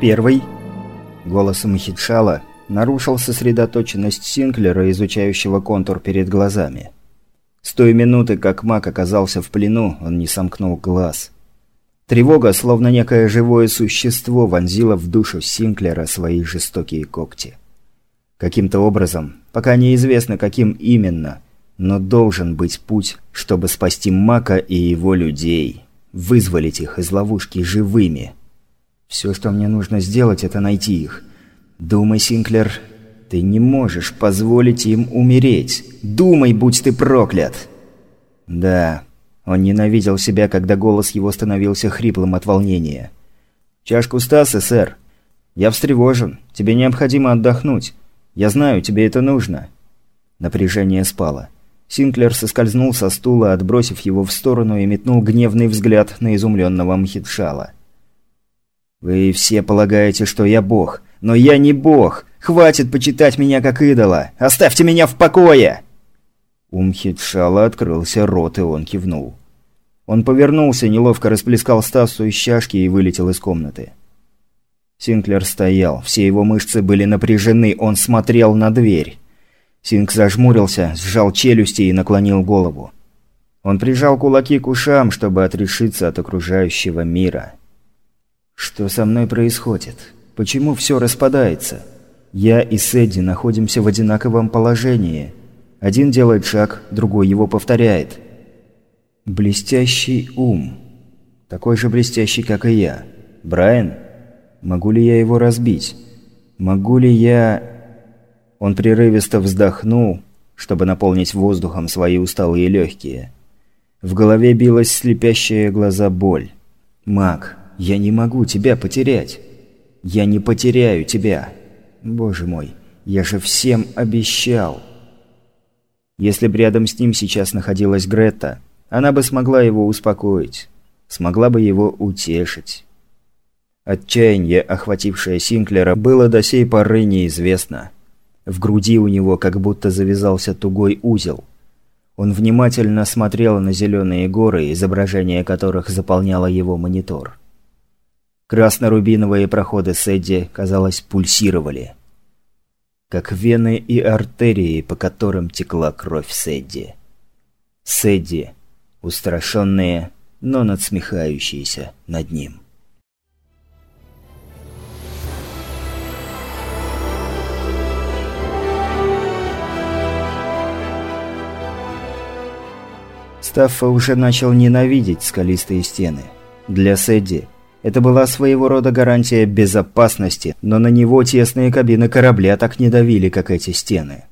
Первый. Голосом Хитшала нарушил сосредоточенность Синклера, изучающего контур перед глазами. С той минуты, как маг оказался в плену, он не сомкнул глаз. Тревога, словно некое живое существо, вонзила в душу Синклера свои жестокие когти. Каким-то образом, пока неизвестно каким именно, но должен быть путь, чтобы спасти Мака и его людей, вызволить их из ловушки живыми. Все, что мне нужно сделать, это найти их. Думай, Синклер, ты не можешь позволить им умереть. Думай, будь ты проклят. Да, он ненавидел себя, когда голос его становился хриплым от волнения. «Чашку Стаса, сэр. Я встревожен. Тебе необходимо отдохнуть. Я знаю, тебе это нужно». Напряжение спало. Синклер соскользнул со стула, отбросив его в сторону и метнул гневный взгляд на изумленного Мхитшала. «Вы все полагаете, что я бог, но я не бог. Хватит почитать меня как идола. Оставьте меня в покое!» У Мхитшала открылся рот, и он кивнул. Он повернулся, неловко расплескал Стасу из чашки и вылетел из комнаты. Синклер стоял, все его мышцы были напряжены, он смотрел на дверь. Синк зажмурился, сжал челюсти и наклонил голову. Он прижал кулаки к ушам, чтобы отрешиться от окружающего мира. «Что со мной происходит? Почему все распадается? Я и Сэдди находимся в одинаковом положении. Один делает шаг, другой его повторяет. Блестящий ум. Такой же блестящий, как и я. Брайан? Могу ли я его разбить? Могу ли я...» Он прерывисто вздохнул, чтобы наполнить воздухом свои усталые легкие. В голове билась слепящая глаза боль. «Маг, я не могу тебя потерять. Я не потеряю тебя. Боже мой, я же всем обещал». Если бы рядом с ним сейчас находилась Гретта, она бы смогла его успокоить, смогла бы его утешить. Отчаяние, охватившее Синклера, было до сей поры неизвестно. В груди у него как будто завязался тугой узел. Он внимательно смотрел на зеленые горы, изображение которых заполняло его монитор. Красно-рубиновые проходы Сэдди, казалось, пульсировали. Как вены и артерии, по которым текла кровь Сэдди. Сэдди, устрашенные, но надсмехающиеся над ним. Стаффа уже начал ненавидеть скалистые стены. Для Сэдди это была своего рода гарантия безопасности, но на него тесные кабины корабля так не давили, как эти стены.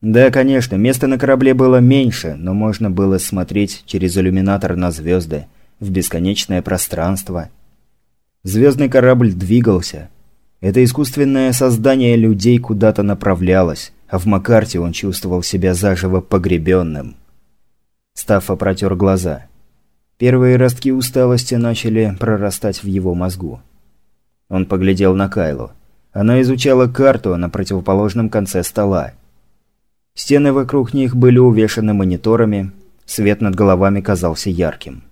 Да, конечно, места на корабле было меньше, но можно было смотреть через иллюминатор на звезды, в бесконечное пространство. Звездный корабль двигался. Это искусственное создание людей куда-то направлялось, а в Макарте он чувствовал себя заживо погребенным. Стаффа протер глаза. Первые ростки усталости начали прорастать в его мозгу. Он поглядел на Кайлу. Она изучала карту на противоположном конце стола. Стены вокруг них были увешаны мониторами, свет над головами казался ярким.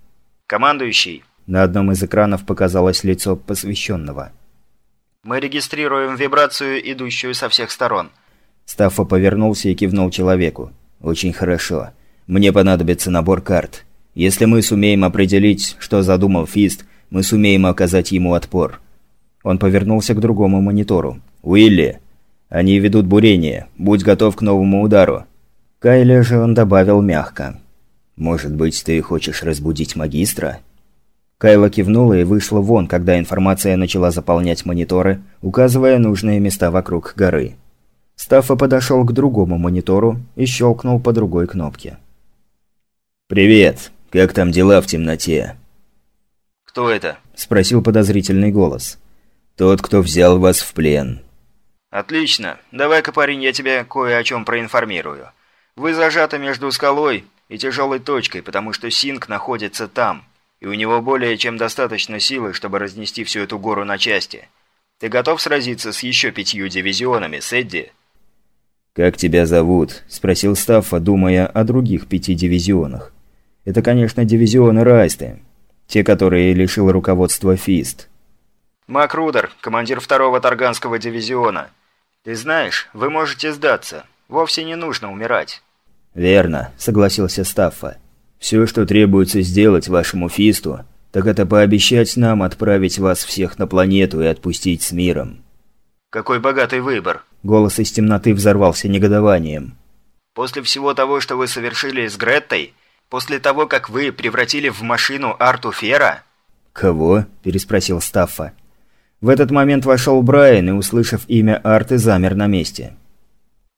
«Командующий!» На одном из экранов показалось лицо посвященного. «Мы регистрируем вибрацию, идущую со всех сторон». Стаффа повернулся и кивнул человеку. «Очень хорошо. Мне понадобится набор карт. Если мы сумеем определить, что задумал Фист, мы сумеем оказать ему отпор». Он повернулся к другому монитору. «Уилли, они ведут бурение. Будь готов к новому удару». Кайле же он добавил мягко. «Может быть, ты хочешь разбудить магистра?» Кайла кивнула и вышла вон, когда информация начала заполнять мониторы, указывая нужные места вокруг горы. Стаффа подошел к другому монитору и щелкнул по другой кнопке. «Привет. Как там дела в темноте?» «Кто это?» – спросил подозрительный голос. «Тот, кто взял вас в плен». «Отлично. Давай-ка, парень, я тебя кое о чем проинформирую. Вы зажаты между скалой и тяжелой точкой, потому что Синг находится там, и у него более чем достаточно силы, чтобы разнести всю эту гору на части. Ты готов сразиться с еще пятью дивизионами, Сэдди?» «Как тебя зовут?» – спросил Стаффа, думая о других пяти дивизионах. Это, конечно, дивизионы Райсты. Те, которые лишил руководства Фист. Макрудер, командир второго Тарганского дивизиона. Ты знаешь, вы можете сдаться. Вовсе не нужно умирать». «Верно», — согласился Стаффа. «Все, что требуется сделать вашему Фисту, так это пообещать нам отправить вас всех на планету и отпустить с миром». «Какой богатый выбор!» Голос из темноты взорвался негодованием. «После всего того, что вы совершили с Греттой, после того, как вы превратили в машину Арту Фера...» «Кого?» – переспросил Стаффа. В этот момент вошел Брайан и, услышав имя Арты, замер на месте.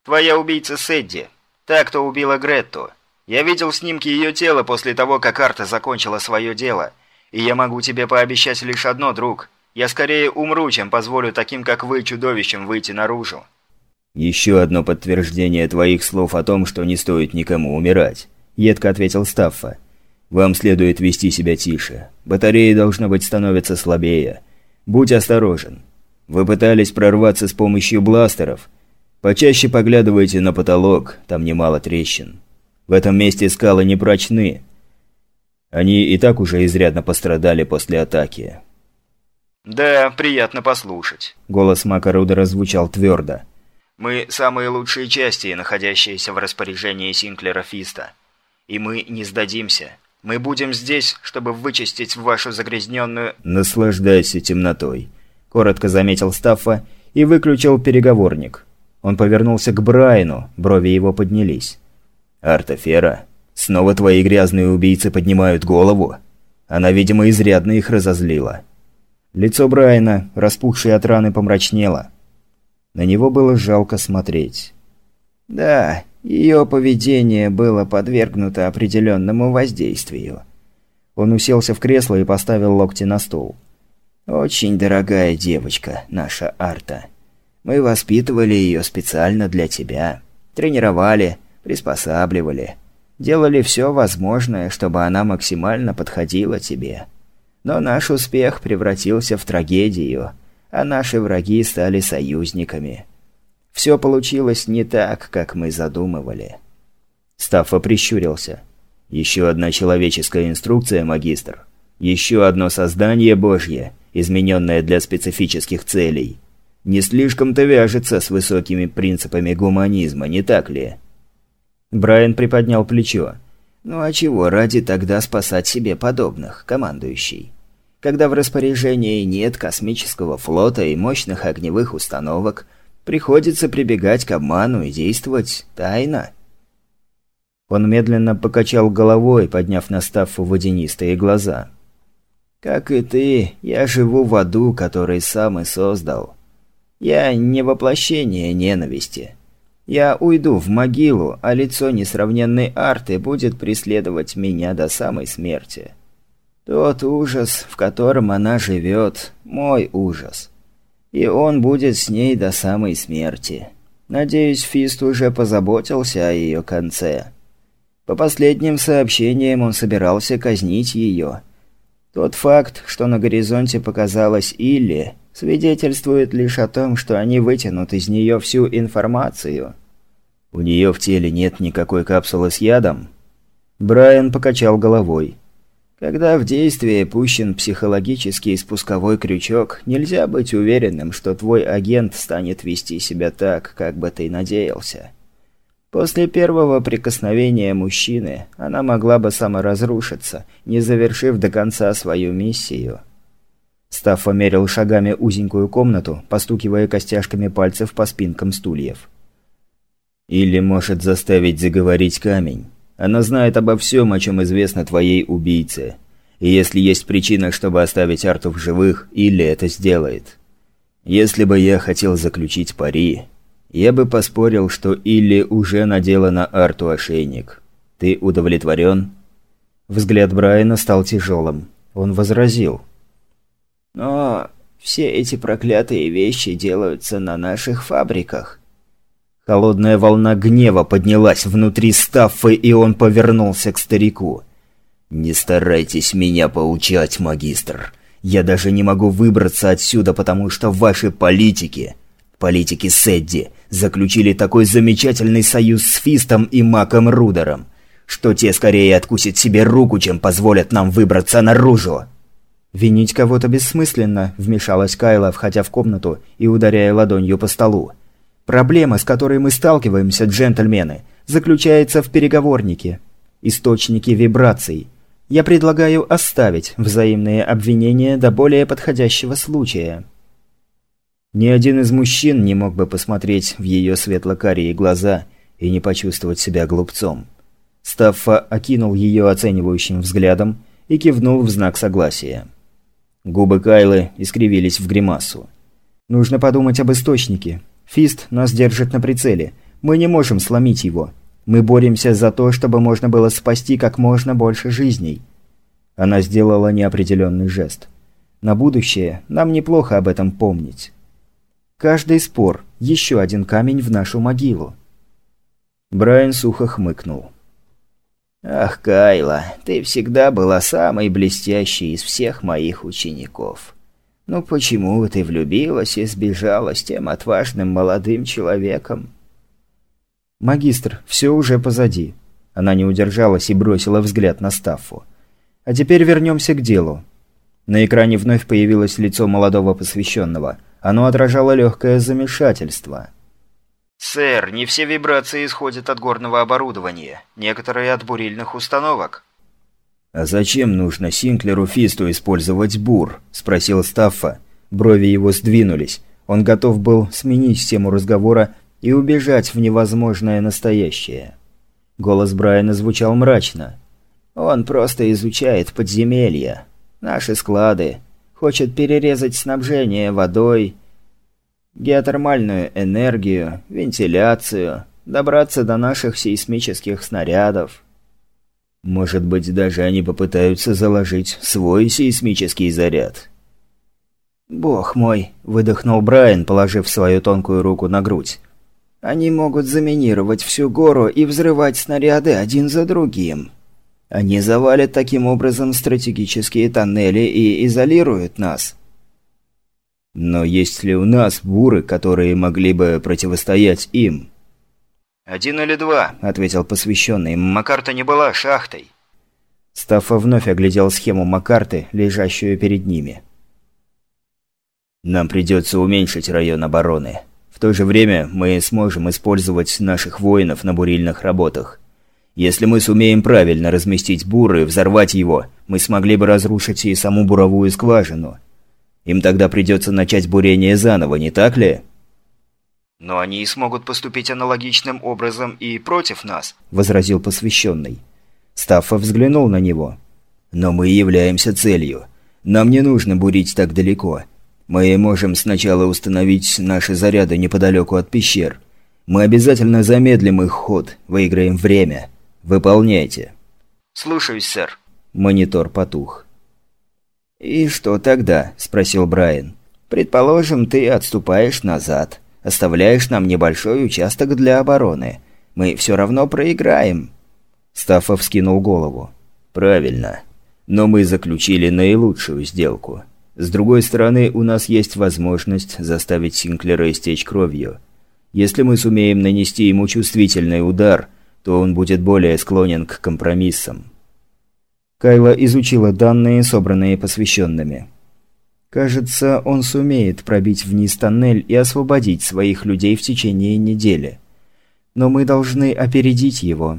«Твоя убийца Сэдди. Та, кто убила Гретту. Я видел снимки ее тела после того, как Арта закончила свое дело. И я могу тебе пообещать лишь одно, друг. Я скорее умру, чем позволю таким, как вы, чудовищам, выйти наружу». «Еще одно подтверждение твоих слов о том, что не стоит никому умирать», – едко ответил Стаффа. «Вам следует вести себя тише. Батареи, должно быть, становятся слабее. Будь осторожен. Вы пытались прорваться с помощью бластеров. Почаще поглядывайте на потолок, там немало трещин. В этом месте скалы не прочны. Они и так уже изрядно пострадали после атаки. «Да, приятно послушать». Голос Макаруда звучал твердо. «Мы самые лучшие части, находящиеся в распоряжении Синклера Фиста. И мы не сдадимся. Мы будем здесь, чтобы вычистить вашу загрязненную...» «Наслаждайся темнотой», – коротко заметил Стаффа и выключил переговорник. Он повернулся к Брайну, брови его поднялись. «Артафера, снова твои грязные убийцы поднимают голову?» Она, видимо, изрядно их разозлила. Лицо Брайана, распухшее от раны, помрачнело. На него было жалко смотреть. «Да, ее поведение было подвергнуто определенному воздействию. Он уселся в кресло и поставил локти на стол. «Очень дорогая девочка, наша Арта. Мы воспитывали ее специально для тебя. Тренировали, приспосабливали. Делали все возможное, чтобы она максимально подходила тебе. Но наш успех превратился в трагедию, а наши враги стали союзниками». Все получилось не так, как мы задумывали. Стаффа прищурился. Еще одна человеческая инструкция, магистр. Еще одно создание Божье, измененное для специфических целей. Не слишком-то вяжется с высокими принципами гуманизма, не так ли? Брайан приподнял плечо. «Ну а чего ради тогда спасать себе подобных, командующий? Когда в распоряжении нет космического флота и мощных огневых установок – Приходится прибегать к обману и действовать тайно. Он медленно покачал головой, подняв на Стаффу водянистые глаза. «Как и ты, я живу в аду, который сам и создал. Я не воплощение ненависти. Я уйду в могилу, а лицо несравненной арты будет преследовать меня до самой смерти. Тот ужас, в котором она живет, мой ужас. И он будет с ней до самой смерти. Надеюсь, Фист уже позаботился о ее конце. По последним сообщениям он собирался казнить ее. Тот факт, что на горизонте показалась Илли, свидетельствует лишь о том, что они вытянут из нее всю информацию. У нее в теле нет никакой капсулы с ядом? Брайан покачал головой. Когда в действие пущен психологический спусковой крючок, нельзя быть уверенным, что твой агент станет вести себя так, как бы ты надеялся. После первого прикосновения мужчины она могла бы саморазрушиться, не завершив до конца свою миссию. Стаффа мерил шагами узенькую комнату, постукивая костяшками пальцев по спинкам стульев. «Или может заставить заговорить камень». Она знает обо всем, о чем известно твоей убийце. И если есть причина, чтобы оставить Арту в живых, Илли это сделает. Если бы я хотел заключить пари, я бы поспорил, что Илли уже надела на Арту ошейник. Ты удовлетворен?» Взгляд Брайана стал тяжелым. Он возразил. «Но все эти проклятые вещи делаются на наших фабриках. Холодная волна гнева поднялась внутри Стаффы, и он повернулся к старику. «Не старайтесь меня поучать, магистр. Я даже не могу выбраться отсюда, потому что ваши политики, политики Сэдди, заключили такой замечательный союз с Фистом и Маком Рудером, что те скорее откусят себе руку, чем позволят нам выбраться наружу». «Винить кого-то бессмысленно», – вмешалась Кайла, входя в комнату и ударяя ладонью по столу. «Проблема, с которой мы сталкиваемся, джентльмены, заключается в переговорнике. Источники вибраций. Я предлагаю оставить взаимные обвинения до более подходящего случая». Ни один из мужчин не мог бы посмотреть в ее светло-карие глаза и не почувствовать себя глупцом. Стаффа окинул ее оценивающим взглядом и кивнул в знак согласия. Губы Кайлы искривились в гримасу. «Нужно подумать об источнике. Фист нас держит на прицеле. Мы не можем сломить его. Мы боремся за то, чтобы можно было спасти как можно больше жизней». Она сделала неопределенный жест. «На будущее нам неплохо об этом помнить. Каждый спор – еще один камень в нашу могилу». Брайан сухо хмыкнул. «Ах, Кайла, ты всегда была самой блестящей из всех моих учеников. Ну почему ты влюбилась и сбежала с тем отважным молодым человеком?» «Магистр, все уже позади». Она не удержалась и бросила взгляд на Стаффу. «А теперь вернемся к делу». На экране вновь появилось лицо молодого посвященного. Оно отражало легкое замешательство – «Сэр, не все вибрации исходят от горного оборудования, некоторые от бурильных установок». «А зачем нужно Синклеру Фисту использовать бур?» – спросил Стаффа. Брови его сдвинулись. Он готов был сменить тему разговора и убежать в невозможное настоящее. Голос Брайана звучал мрачно. «Он просто изучает подземелья, наши склады, хочет перерезать снабжение водой, геотермальную энергию, вентиляцию, добраться до наших сейсмических снарядов. Может быть, даже они попытаются заложить свой сейсмический заряд. «Бог мой!» – выдохнул Брайан, положив свою тонкую руку на грудь. «Они могут заминировать всю гору и взрывать снаряды один за другим. Они завалят таким образом стратегические тоннели и изолируют нас. Но есть ли у нас буры, которые могли бы противостоять им? «Один или два», — ответил посвященный. «Макарта не была шахтой». Стаффа вновь оглядел схему Макарты, лежащую перед ними. «Нам придется уменьшить район обороны. В то же время мы сможем использовать наших воинов на бурильных работах. Если мы сумеем правильно разместить буры и взорвать его, мы смогли бы разрушить и саму буровую скважину». Им тогда придется начать бурение заново, не так ли?» «Но они смогут поступить аналогичным образом и против нас», – возразил посвященный. Стаффа взглянул на него. «Но мы являемся целью. Нам не нужно бурить так далеко. Мы можем сначала установить наши заряды неподалеку от пещер. Мы обязательно замедлим их ход, выиграем время. Выполняйте». «Слушаюсь, сэр». Монитор потух. «И что тогда?» – спросил Брайан. «Предположим, ты отступаешь назад, оставляешь нам небольшой участок для обороны. Мы все равно проиграем». Стаффа вскинул голову. «Правильно. Но мы заключили наилучшую сделку. С другой стороны, у нас есть возможность заставить Синклера истечь кровью. Если мы сумеем нанести ему чувствительный удар, то он будет более склонен к компромиссам. Кайла изучила данные, собранные посвященными. Кажется, он сумеет пробить вниз тоннель и освободить своих людей в течение недели. Но мы должны опередить его.